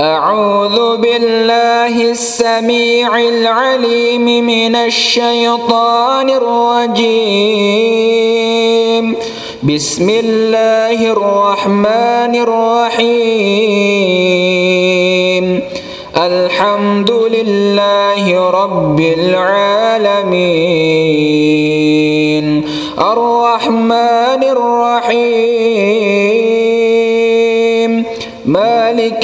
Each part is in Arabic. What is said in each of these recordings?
أعوذ بالله السميع العليم من الشيطان الرجيم. بسم الله الرحمن الرحيم. الحمد لله رب العالمين. الرحمن الرحيم.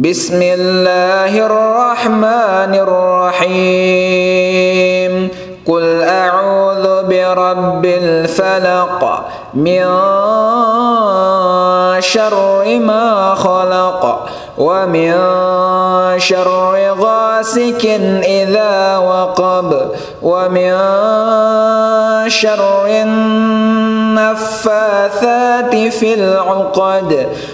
بسم الله الرحمن الرحيم قل أعوذ برب الفلق من شر ما خلق ومن شر غاسك إذا وقب ومن شر النفاثات في العقد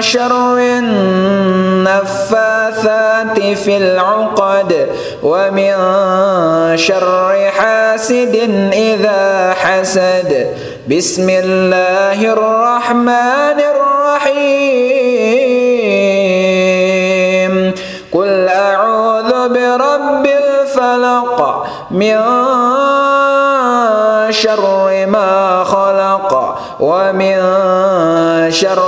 شر النفاثات في العقد ومن شر حاسد إذا حسد. بسم الله الرحمن الرحيم. قل أعوذ برب الفلق من شر ما خلق ومن شر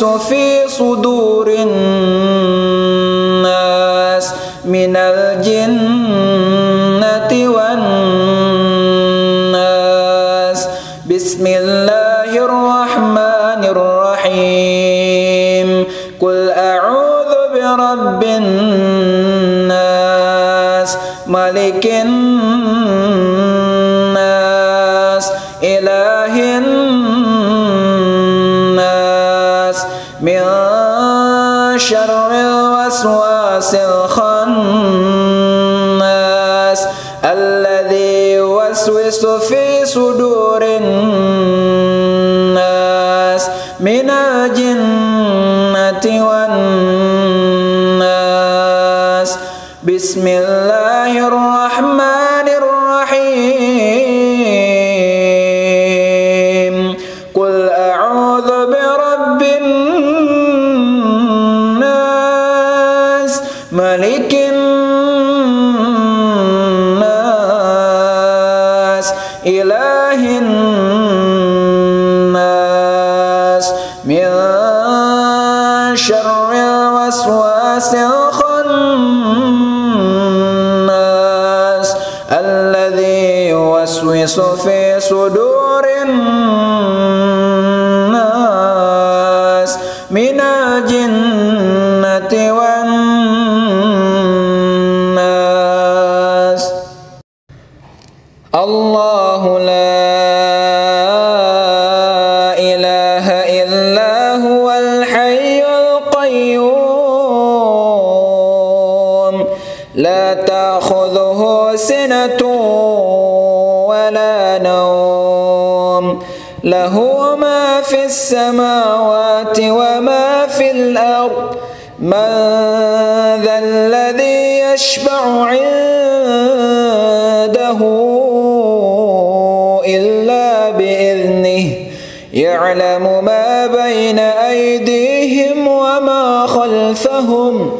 في لا تأخذه سنة ولا نوم. له ما في السماوات وما في الأرض. من ذا الذي يشفع عنده إلا بإذنه. يعلم ما بين أيديهم وما خلفهم.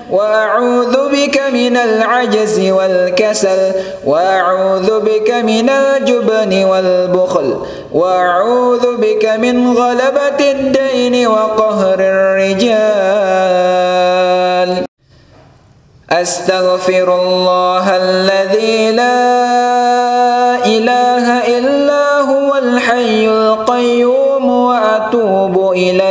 وأعوذ بك من العجز والكسل وأعوذ بك من الجبن والبخل وأعوذ بك من غلبة الدين وقهر الرجال. أستغفر الله الذي لا إله إلا هو الحي القيوم وأتوب إليه.